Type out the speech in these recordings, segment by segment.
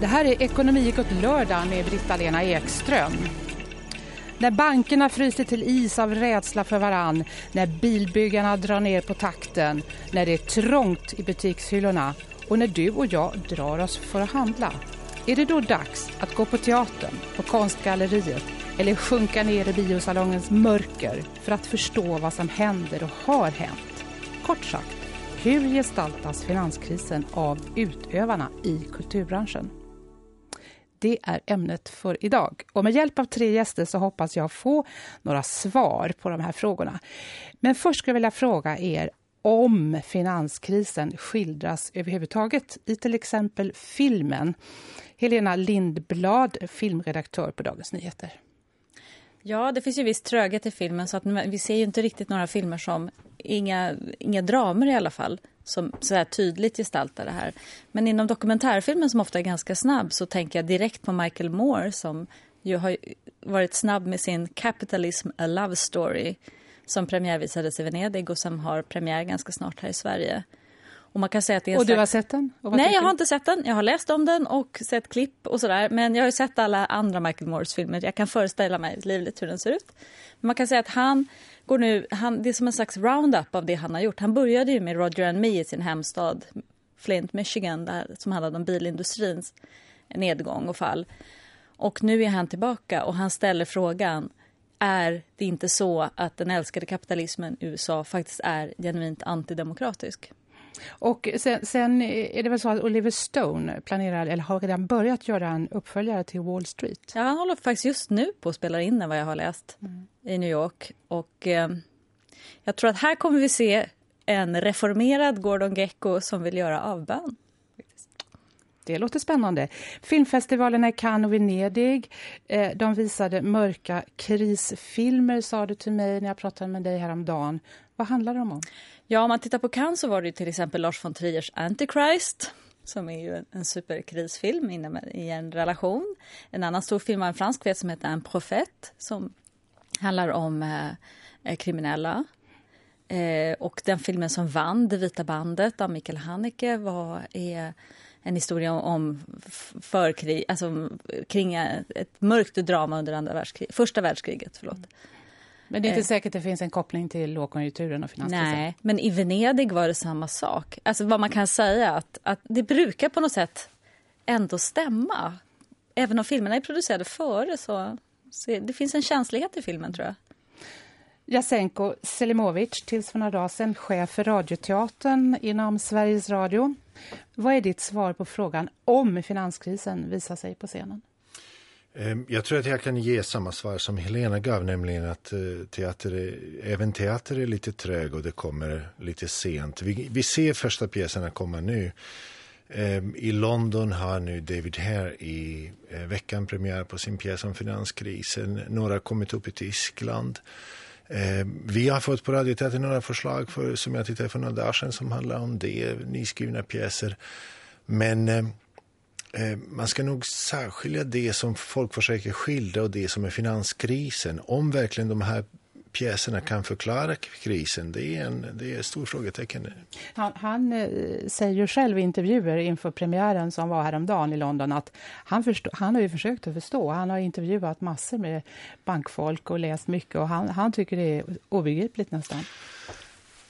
Det här är Ekonomikot lördag med Britta-Lena Ekström. När bankerna fryser till is av rädsla för varann, när bilbyggarna drar ner på takten, när det är trångt i butikshyllorna och när du och jag drar oss för att handla. Är det då dags att gå på teatern, på konstgalleriet eller sjunka ner i biosalongens mörker för att förstå vad som händer och har hänt? Kort sagt, hur gestaltas finanskrisen av utövarna i kulturbranschen? Det är ämnet för idag. Och med hjälp av tre gäster så hoppas jag få några svar på de här frågorna. Men först skulle jag vilja fråga er om finanskrisen skildras överhuvudtaget i till exempel filmen. Helena Lindblad, filmredaktör på Dagens Nyheter. Ja, det finns ju viss tröghet i filmen så att vi ser ju inte riktigt några filmer som, inga, inga dramer i alla fall, som så här tydligt gestaltar det här. Men inom dokumentärfilmen som ofta är ganska snabb så tänker jag direkt på Michael Moore som ju har varit snabb med sin Capitalism A Love Story som premiärvisades i Venedig och som har premiär ganska snart här i Sverige. Och man kan säga att det är och du har sett den? Nej, jag har inte sett den. Jag har läst om den och sett klipp och sådär. Men jag har sett alla andra Michael Moores filmer. Jag kan föreställa mig livligt hur den ser ut. Men man kan säga att han går nu, han, det är som en slags roundup av det han har gjort. Han började ju med Roger and Me i sin hemstad Flint, Michigan, där, som handlade om bilindustrins nedgång och fall. Och nu är han tillbaka och han ställer frågan är det inte så att den älskade kapitalismen i USA faktiskt är genuint antidemokratisk? Och sen, sen, är det väl så att Oliver Stone planerar eller har redan börjat göra en uppföljare till Wall Street. Ja, han håller faktiskt just nu på att spela in den vad jag har läst mm. i New York. Och eh, jag tror att här kommer vi se en reformerad Gordon Gecko som vill göra avbön. Det låter spännande. Filmfestivalerna i Cannes och Venedig, eh, de visade mörka krisfilmer sa du till mig när jag pratade med dig häromdagen. Vad handlar de om? Ja, om man tittar på Cannes så var det till exempel Lars von Triers Antichrist som är ju en superkrisfilm i en relation. En annan stor film var en fransk film som heter En profet som handlar om eh, eh, kriminella. Eh, och den filmen som vann, Det vita bandet av Mikael Haneke var, är en historia om förkrig, alltså kring eh, ett mörkt drama under andra världskrig, första världskriget. Förlåt. Men det är inte eh. säkert att det finns en koppling till lågkonjunkturen och finanskrisen. Nej, men i Venedig var det samma sak. Alltså vad man kan säga att, att det brukar på något sätt ändå stämma. Även om filmerna är producerade före så, så det finns en känslighet i filmen tror jag. Jasenko Selimovic, tills för några dagar sedan chef för radioteatern inom Sveriges Radio. Vad är ditt svar på frågan om finanskrisen visar sig på scenen? Ehm, jag tror att jag kan ge samma svar som Helena gav, nämligen att eh, teater är, även teater är lite trög och det kommer lite sent. Vi, vi ser första pjäserna komma nu. Ehm, I London har nu David Hare i eh, veckan premiär på sin pjäs om finanskrisen. Några har kommit upp i Tyskland. Ehm, vi har fått på Radioteatern några förslag för, som jag tittade för några dagar sedan som handlar om det, nyskrivna pjäser. Men Eh, Eh, man ska nog särskilja det som folk försöker skildra och det som är finanskrisen. Om verkligen de här pjäserna kan förklara krisen, det är en det är ett stort frågetecken. Han, han eh, säger själv i intervjuer inför premiären som var häromdagen i London att han, förstå, han har ju försökt att förstå. Han har intervjuat massor med bankfolk och läst mycket och han, han tycker det är obegripligt nästan.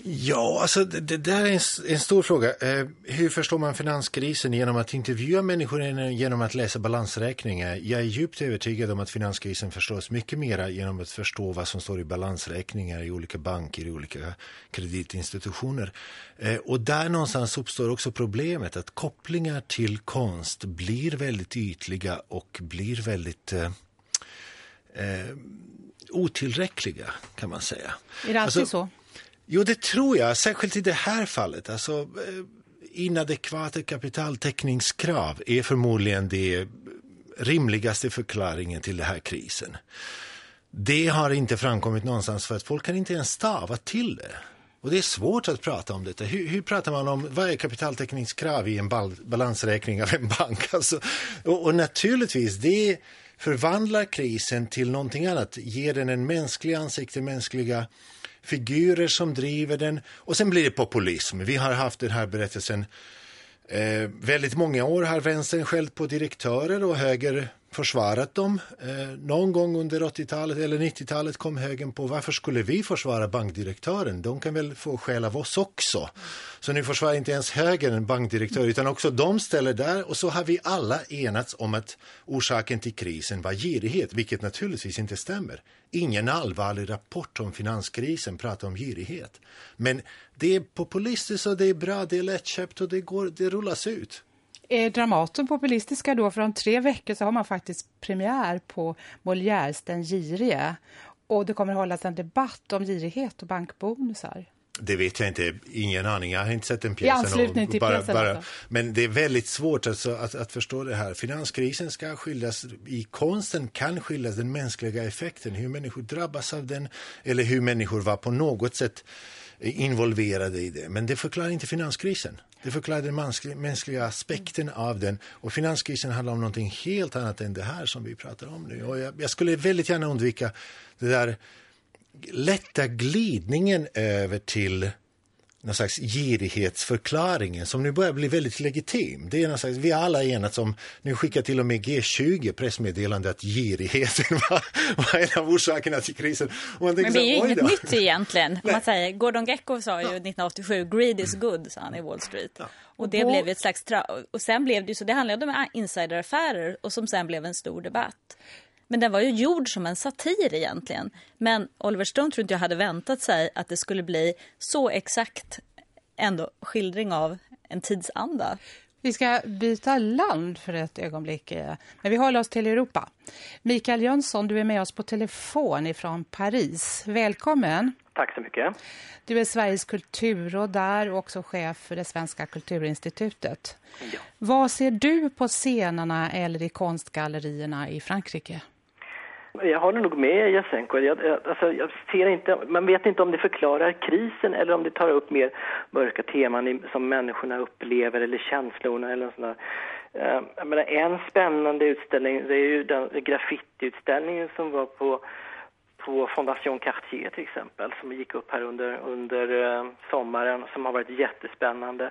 Ja, alltså det, det där är en, en stor fråga. Eh, hur förstår man finanskrisen genom att intervjua människor eller genom att läsa balansräkningar? Jag är djupt övertygad om att finanskrisen förstås mycket mer genom att förstå vad som står i balansräkningar i olika banker, i olika kreditinstitutioner. Eh, och där någonstans uppstår också problemet att kopplingar till konst blir väldigt ytliga och blir väldigt eh, eh otillräckliga kan man säga. Är det alltid alltså, så? Jo, det tror jag. Särskilt i det här fallet. Alltså, eh, inadekvata kapitaltäckningskrav är förmodligen det rimligaste förklaringen till den här krisen. Det har inte framkommit någonstans för att folk kan inte ens stava till det. Och det är svårt att prata om detta. Hur, hur pratar man om vad är kapitaltäckningskrav i en bal balansräkning av en bank? Alltså, och, och naturligtvis, det förvandlar krisen till någonting annat. Ger den en mänsklig ansikte, mänskliga figurer som driver den och sen blir det populism. Vi har haft den här berättelsen Eh, väldigt många år har vänstern skällt på direktörer och höger försvarat dem. Eh, någon gång under 80-talet eller 90-talet kom högern på varför skulle vi försvara bankdirektören? De kan väl få skäl av oss också. Så nu försvarar inte ens högern en bankdirektör utan också de ställer där och så har vi alla enats om att orsaken till krisen var girighet, vilket naturligtvis inte stämmer. Ingen allvarlig rapport om finanskrisen pratar om girighet. Men det är populistiskt och det är bra, det är lättköpt och det, går, det rullas ut. Är Dramaten populistiska då? För om tre veckor så har man faktiskt premiär på Molières Den girige. Och det kommer att hållas en debatt om girighet och bankbonusar. Det vet jag inte, ingen aning. Jag har inte sett den pjäsen. I anslutning till bara, pjäsen bara, alltså. Men det är väldigt svårt alltså att, att förstå det här. Finanskrisen ska skiljas, i konsten kan skiljas den mänskliga effekten, hur människor drabbas av den eller hur människor var på något sätt involverade i det. Men det förklarar inte finanskrisen. Det förklarar den mänskliga aspekten av den. Och finanskrisen handlar om någonting helt annat än det här som vi pratar om nu. Och jag, jag skulle väldigt gärna undvika det där lätta glidningen över till någon slags girighetsförklaringen som nu börjar bli väldigt legitim. Det är någon slags, vi har alla enats om, nu skickar till och med G20 pressmeddelande att girigheten var, var en av orsakerna till krisen. Men det är ju inget nytt egentligen. Man säger, Gordon Gekko sa ju ja. 1987, greed is good, sa han i Wall Street. Ja. Och det och blev ett slags, och sen blev det ju så, det handlade om insideraffärer och som sen blev en stor debatt. Men den var ju gjord som en satir egentligen. Men Oliver Stone tror inte jag hade väntat sig att det skulle bli så exakt ändå skildring av en tidsanda. Vi ska byta land för ett ögonblick, eh, men vi håller oss till Europa. Mikael Jönsson, du är med oss på telefon ifrån Paris. Välkommen. Tack så mycket. Du är Sveriges kulturråd där och också chef för det Svenska kulturinstitutet. Ja. Vad ser du på scenerna eller i konstgallerierna i Frankrike? Jag håller nog med Jasenko. Jag, alltså, jag ser inte, man vet inte om det förklarar krisen eller om det tar upp mer mörka teman i, som människorna upplever eller känslorna eller sådär. Uh, jag menar, en spännande utställning det är ju den graffitiutställningen som var på, på Fondation Cartier till exempel som gick upp här under, under uh, sommaren som har varit jättespännande.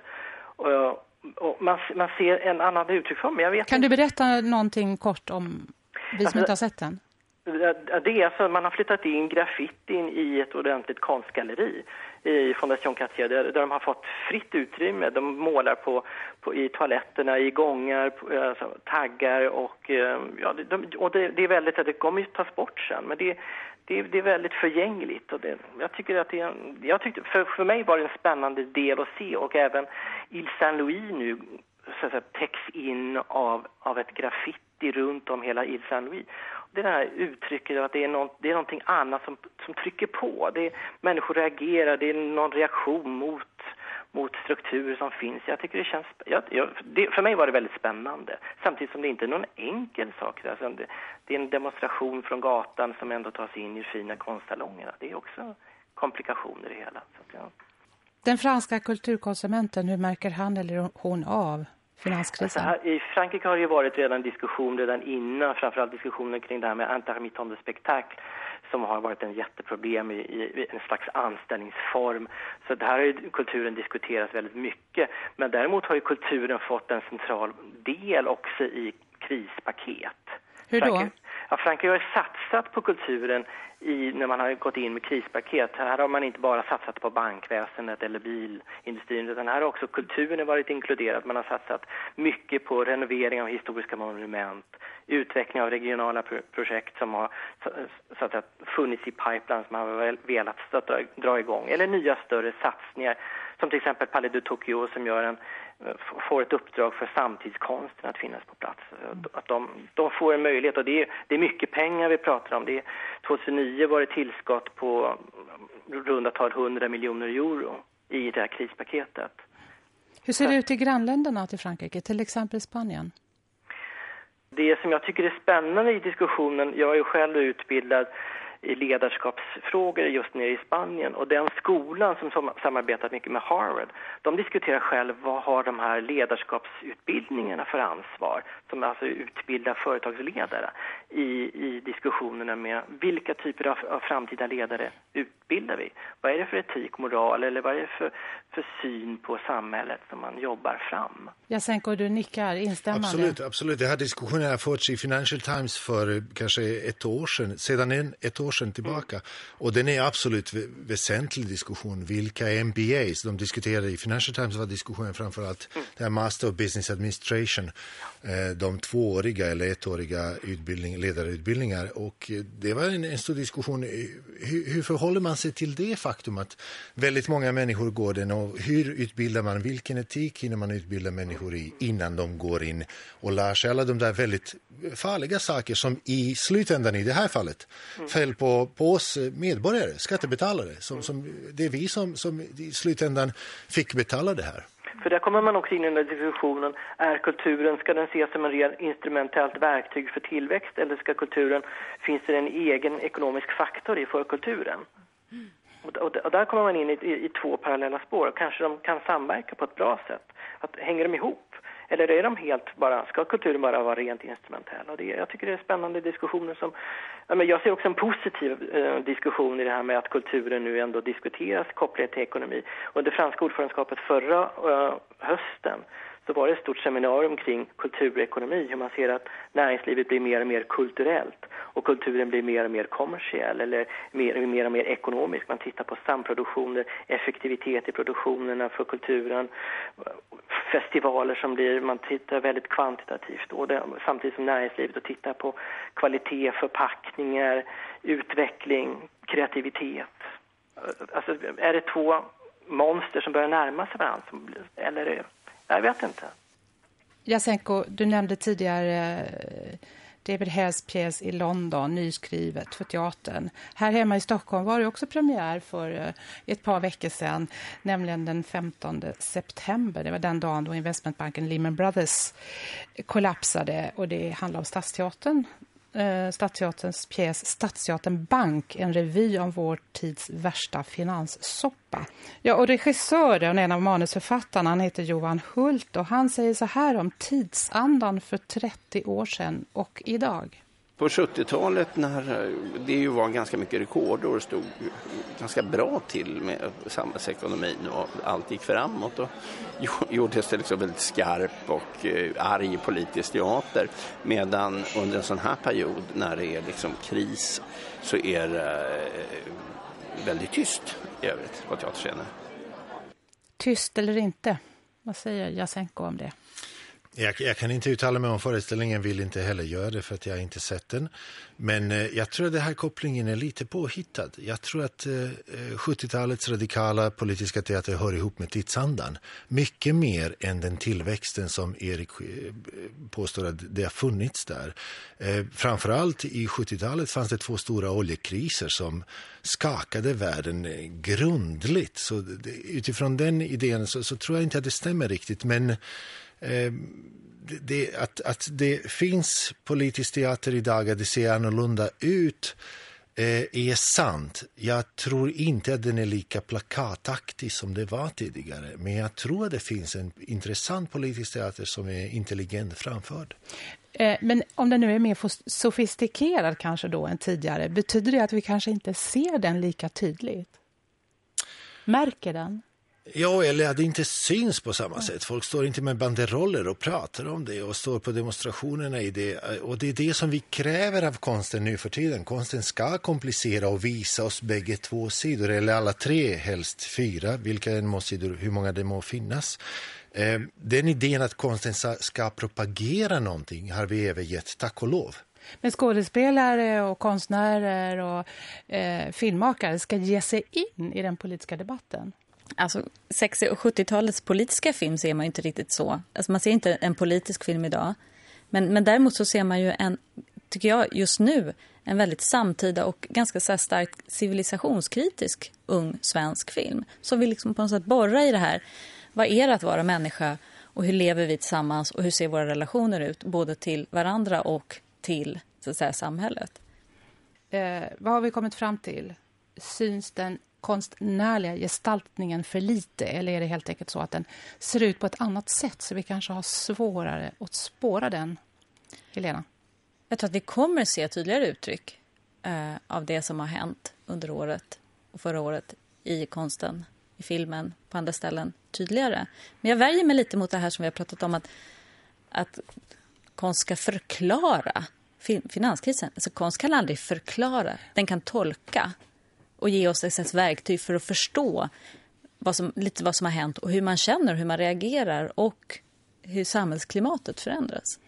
Och, och man, man ser en annan uttrycksform. Jag vet kan inte. du berätta någonting kort om vi som alltså, inte har sett den? Det är så man har flyttat in graffitin i ett ordentligt konstgalleri i Fondation Cartier där, där de har fått fritt utrymme. De målar på, på i toaletterna, i gångar, på, alltså, taggar och, eh, ja, de, och det, det, är väldigt, det kommer ju tas bort sen men det, det, det är väldigt förgängligt och det, jag tycker att det är jag tyckte, för, för mig var det en spännande del att se och även Ile Saint-Louis nu så att säga, täcks in av, av ett graffiti runt om hela Ile Saint-Louis det här uttrycket att det är, någon, det är någonting annat som, som trycker på. Det är, människor reagerar, det är någon reaktion mot, mot strukturer som finns. Jag tycker det känns... Jag, jag, det, för mig var det väldigt spännande. Samtidigt som det inte är någon enkel sak. Alltså det, det, är en demonstration från gatan som ändå tas in i fina konstsalongerna. Det är också komplikationer i hela. Så, att, ja. Den franska kulturkonsumenten, hur märker han eller hon av finanskrisen? Alltså I Frankrike har det ju varit redan diskussion redan innan, framförallt diskussioner kring det här med intermittent de spectacle som har varit en jätteproblem i, i, en slags anställningsform. Så det här har ju kulturen diskuterats väldigt mycket. Men däremot har ju kulturen fått en central del också i krispaket. Hur då? Frankrike, ja, Frankrike har satsat på kulturen i, när man har gått in med krispaket. Här har man inte bara satsat på bankväsendet eller bilindustrin utan här har också kulturen varit inkluderad. Man har satsat mycket på renovering av historiska monument, utveckling av regionala projekt som har så att funnits i pipeline som man har velat stötta, dra igång eller nya större satsningar som till exempel Palais de Tokyo som gör en får ett uppdrag för samtidskonsten att finnas på plats. Att de, de får en möjlighet och det är, det är mycket pengar vi pratar om. Det är, 2009 var det tillskott på runda tal 100 miljoner euro i det här krispaketet. Hur ser det ut i grannländerna till Frankrike, till exempel Spanien? Det som jag tycker är spännande i diskussionen, jag är ju själv utbildad i ledarskapsfrågor just nere i Spanien. Och den skolan som samarbetat mycket med Harvard, de diskuterar själv vad har de här ledarskapsutbildningarna för ansvar, som alltså utbildar företagsledare i, i diskussionerna med vilka typer av, av framtida ledare ut, utbildar vi? Vad är det för etik, moral eller vad är det för, för syn på samhället som man jobbar fram? Jasenko, du nickar instämmande. Absolut, absolut. Det här diskussionen har förts i Financial Times för kanske ett år sedan, sedan en, ett år sedan tillbaka. Mm. Och den är absolut väsentlig diskussion. Vilka MBAs, de diskuterade i Financial Times var diskussionen framförallt mm. det här Master of Business Administration, eh, de tvååriga eller ettåriga utbildning, ledarutbildningar. Och det var en, en stor diskussion. Hur, hur förhåller man sig till det faktum att väldigt många människor går den och hur utbildar man, vilken etik hinner man utbilda människor i innan de går in och lär sig alla de där väldigt farliga saker som i slutändan i det här fallet mm. föll på, på oss medborgare, skattebetalare. Som, som, det är vi som, som i slutändan fick betala det här. För där kommer man också in i den diskussionen, är kulturen, ska den ses som en ren instrumentellt verktyg för tillväxt eller ska kulturen, finns det en egen ekonomisk faktor i för kulturen? Och, och, och, där kommer man in i, i, i, två parallella spår. Kanske de kan samverka på ett bra sätt. Att, hänger de ihop? Eller är de helt bara, ska kulturen bara vara rent instrumentell? Och det, jag tycker det är spännande diskussioner som, jag ser också en positiv eh, diskussion i det här med att kulturen nu ändå diskuteras kopplat till ekonomi. Under franska ordförandeskapet förra eh, hösten så var det ett stort seminarium kring kulturekonomi, hur man ser att näringslivet blir mer och mer kulturellt och kulturen blir mer och mer kommersiell eller mer, mer och mer ekonomisk. Man tittar på samproduktioner, effektivitet i produktionerna för kulturen, festivaler som blir, man tittar väldigt kvantitativt och det, samtidigt som näringslivet och tittar på kvalitet, förpackningar, utveckling, kreativitet. Alltså är det två monster som börjar närma sig varandra eller jag vet inte. Jasenko, du nämnde tidigare eh, David Hells pjäs i London, nyskrivet för teatern. Här hemma i Stockholm var det också premiär för eh, ett par veckor sedan, nämligen den 15 september. Det var den dagen då investmentbanken Lehman Brothers kollapsade och det handlar om Stadsteatern eh, Stadsteaterns pjäs Stadsteatern Bank, en revy om vår tids värsta finanssoppa. Ja, och regissören, en av manusförfattarna, han heter Johan Hult och han säger så här om tidsandan för 30 år sedan och idag. På 70-talet när det ju var ganska mycket rekordår stod ganska bra till med samhällsekonomin och allt gick framåt och gjordes det liksom väldigt skarp och eh, arg politisk teater. Medan under en sån här period när det är liksom kris så är det eh, väldigt tyst i övrigt på teaterscenen. Tyst eller inte? Vad säger Jasenko om det? Jag, jag, kan inte uttala mig om föreställningen, vill inte heller göra det för att jag inte sett den. Men eh, jag tror att den här kopplingen är lite påhittad. Jag tror att eh, eh 70-talets radikala politiska teater hör ihop med tidsandan. Mycket mer än den tillväxten som Erik eh, påstår att det har funnits där. Eh, framförallt i 70-talet fanns det två stora oljekriser som skakade världen eh, grundligt. Så det, utifrån den idén så, så tror jag inte att det stämmer riktigt. Men Eh, det, att, att det finns politisk teater idag, att det ser annorlunda ut eh, är sant. Jag tror inte att den är lika plakataktig som det var tidigare. Men jag tror att det finns en intressant politisk teater som är intelligent framförd. Eh, men om den nu är mer sofistikerad kanske då än tidigare, betyder det att vi kanske inte ser den lika tydligt? Märker den? Ja, eller att det inte syns på samma sätt. Folk står inte med banderoller och pratar om det och står på demonstrationerna i det. Och det är det som vi kräver av konsten nu för tiden. Konsten ska komplicera och visa oss bägge två sidor, eller alla tre, helst fyra, vilka än må sidor, hur många det må finnas. Eh, den idén att konsten ska propagera någonting har vi övergett, tack och lov. Men skådespelare och konstnärer och eh, filmmakare ska ge sig in i den politiska debatten. Alltså 60- och 70-talets politiska film ser man ju inte riktigt så. Alltså man ser inte en politisk film idag. Men, men däremot så ser man ju en, tycker jag just nu, en väldigt samtida och ganska så starkt civilisationskritisk ung svensk film. Som vill liksom på något sätt borra i det här. Vad är det att vara människa och hur lever vi tillsammans och hur ser våra relationer ut både till varandra och till så att säga, samhället? Eh, vad har vi kommit fram till? Syns den konstnärliga gestaltningen för lite eller är det helt enkelt så att den ser ut på ett annat sätt så vi kanske har svårare att spåra den? Helena? Jag tror att vi kommer se tydligare uttryck eh, av det som har hänt under året och förra året i konsten, i filmen, på andra ställen tydligare. Men jag värjer mig lite mot det här som vi har pratat om att, att konst ska förklara finanskrisen. Alltså konst kan aldrig förklara, den kan tolka och ge oss ett verktyg för att förstå vad som, lite vad som har hänt och hur man känner, hur man reagerar och hur samhällsklimatet förändras.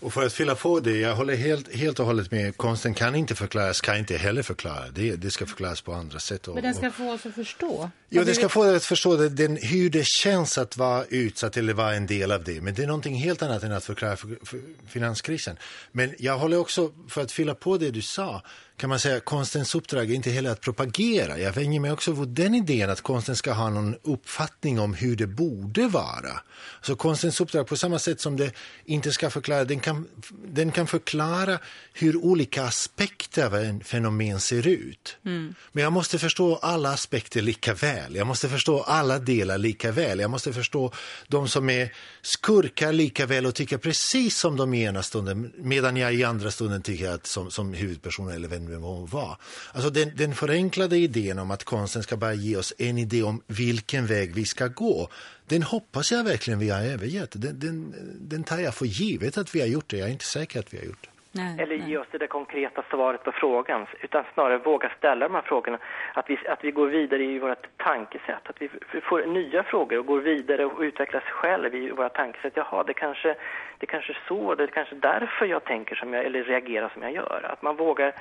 Och för att fylla på det, jag håller helt, helt och hållet med. Konsten kan inte förklaras, kan inte heller förklara. Det, det ska förklaras på andra sätt. Och, Men den ska få oss att förstå? Ja, det ska få oss att förstå det, den, hur det känns att vara utsatt eller vara en del av det. Men det är någonting helt annat än att förklara för, för finanskrisen. Men jag håller också, för att fylla på det du sa, kan man säga konstens uppdrag är inte heller att propagera. Jag vänder mig också vid den idén att konsten ska ha någon uppfattning om hur det borde vara. Så konstens uppdrag på samma sätt som det inte ska förklara, den kan, den kan förklara hur olika aspekter av en fenomen ser ut. Mm. Men jag måste förstå alla aspekter lika väl. Jag måste förstå alla delar lika väl. Jag måste förstå de som är skurkar lika väl och tycker precis som de i ena stunden medan jag i andra stunden tycker att som, som huvudperson eller vän än vad må vara. Alltså den, den förenklade idén om att konsten ska bara ge oss en idé om vilken väg vi ska gå den hoppas jag verkligen vi har övergett. Den, den, den tar jag för givet att vi har gjort det. Jag är inte säker att vi har gjort det. Nej, Eller ge oss det där konkreta svaret på frågan, utan snarare våga ställa de här frågorna. Att vi, att vi går vidare i vårt tankesätt, att vi får nya frågor och går vidare och utvecklas själv i våra tankesätt. Jaha, det kanske, det kanske så, det är kanske därför jag tänker som jag, eller reagerar som jag gör. Att man vågar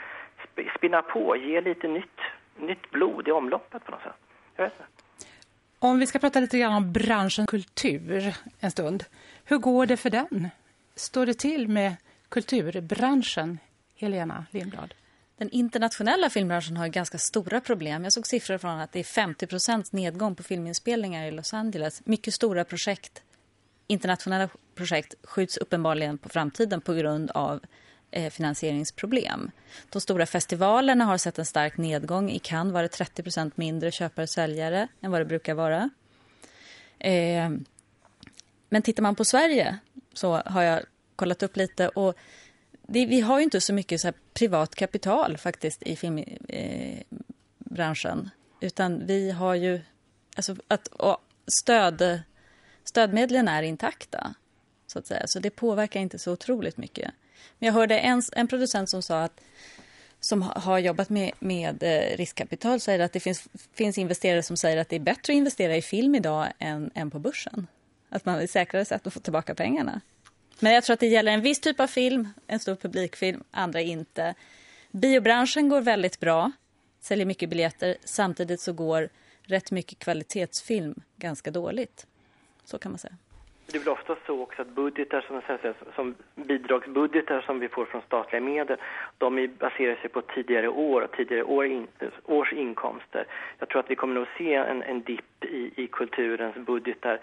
spinna på, ge lite nytt, nytt blod i omloppet på något sätt. Jag vet inte. Om vi ska prata lite grann om branschen kultur en stund. Hur går det för den? Står det till med kulturbranschen, Helena Lindblad? Den internationella filmbranschen har ganska stora problem. Jag såg siffror från att det är 50% nedgång på filminspelningar i Los Angeles. Mycket stora projekt, internationella projekt, skjuts uppenbarligen på framtiden på grund av eh, finansieringsproblem. De stora festivalerna har sett en stark nedgång. I Cannes var det 30% mindre köpare och säljare än vad det brukar vara. Eh, men tittar man på Sverige så har jag kollat upp lite och det, vi har ju inte så mycket så privat kapital faktiskt i filmbranschen. Eh, utan vi har ju, alltså att stöd, stödmedlen är intakta så att säga. Så det påverkar inte så otroligt mycket. Men jag hörde en, en producent som sa att som har jobbat med, med eh, riskkapital säger att det finns, finns investerare som säger att det är bättre att investera i film idag än, än på börsen. Att man är säkrare sätt att få tillbaka pengarna. Men jag tror att det gäller en viss typ av film, en stor publikfilm, andra inte. Biobranschen går väldigt bra, säljer mycket biljetter. Samtidigt så går rätt mycket kvalitetsfilm ganska dåligt. Så kan man säga. Det är väl ofta så också att budgetar som, som bidragsbudgetar som vi får från statliga medel, de baserar sig på tidigare år och tidigare år in, års inkomster. Jag tror att vi kommer nog se en, en dipp i, i kulturens budgetar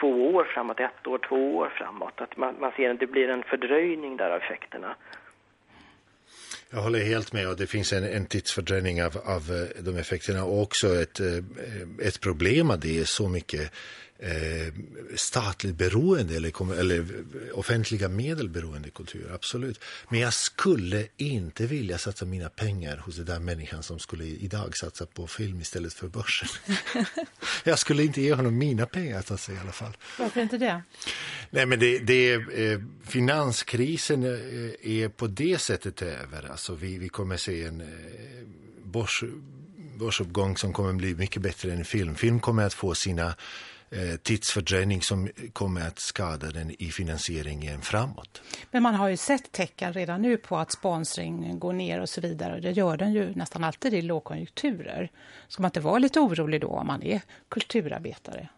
två år framåt, ett år, två år framåt. Att man, man ser att det blir en fördröjning där av effekterna. Jag håller helt med och det finns en, en tidsfördröjning av, av eh, de effekterna och också ett, eh, eh, ett problem att det är så mycket eh, statligt beroende eller, eller offentliga medel beroende kultur, absolut. Men jag skulle inte vilja satsa mina pengar hos den där människan som skulle idag satsa på film istället för börsen. jag skulle inte ge honom mina pengar att satsa i alla fall. Varför inte det? Nej, men det, det eh, finanskrisen eh, är på det sättet över. Alltså vi, vi kommer se en eh, börs, börsuppgång som kommer bli mycket bättre än film. Film kommer att få sina Eh, Eh, tidsfördröjning som kommer att skada den i finansieringen framåt. Men man har ju sett tecken redan nu på att sponsring går ner och så vidare. Det gör den ju nästan alltid i lågkonjunkturer. Ska man inte vara lite orolig då om man är kulturarbetare?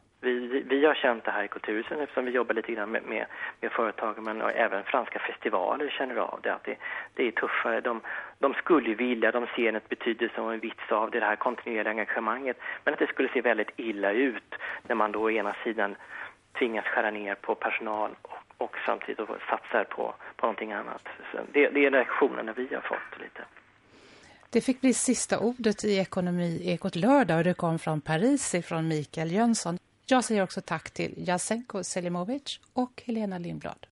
Vi, vi har känt det här i Kulturhusen eftersom vi jobbar lite grann med, med, med företag men även franska festivaler känner av det att det, det är tuffare. De, de skulle vilja, de ser en betydelse och en vits av det här kontinuerliga engagemanget men att det skulle se väldigt illa ut när man då å ena sidan tvingas skära ner på personal och, och samtidigt satsar på, på någonting annat. Så det, det är reaktionerna vi har fått lite. Det fick bli sista ordet i Ekonomi Ekot lördag och det kom från Paris från Mikael Jönsson. Jag säger också tack till Jasenko Selimovic och Helena Lindblad.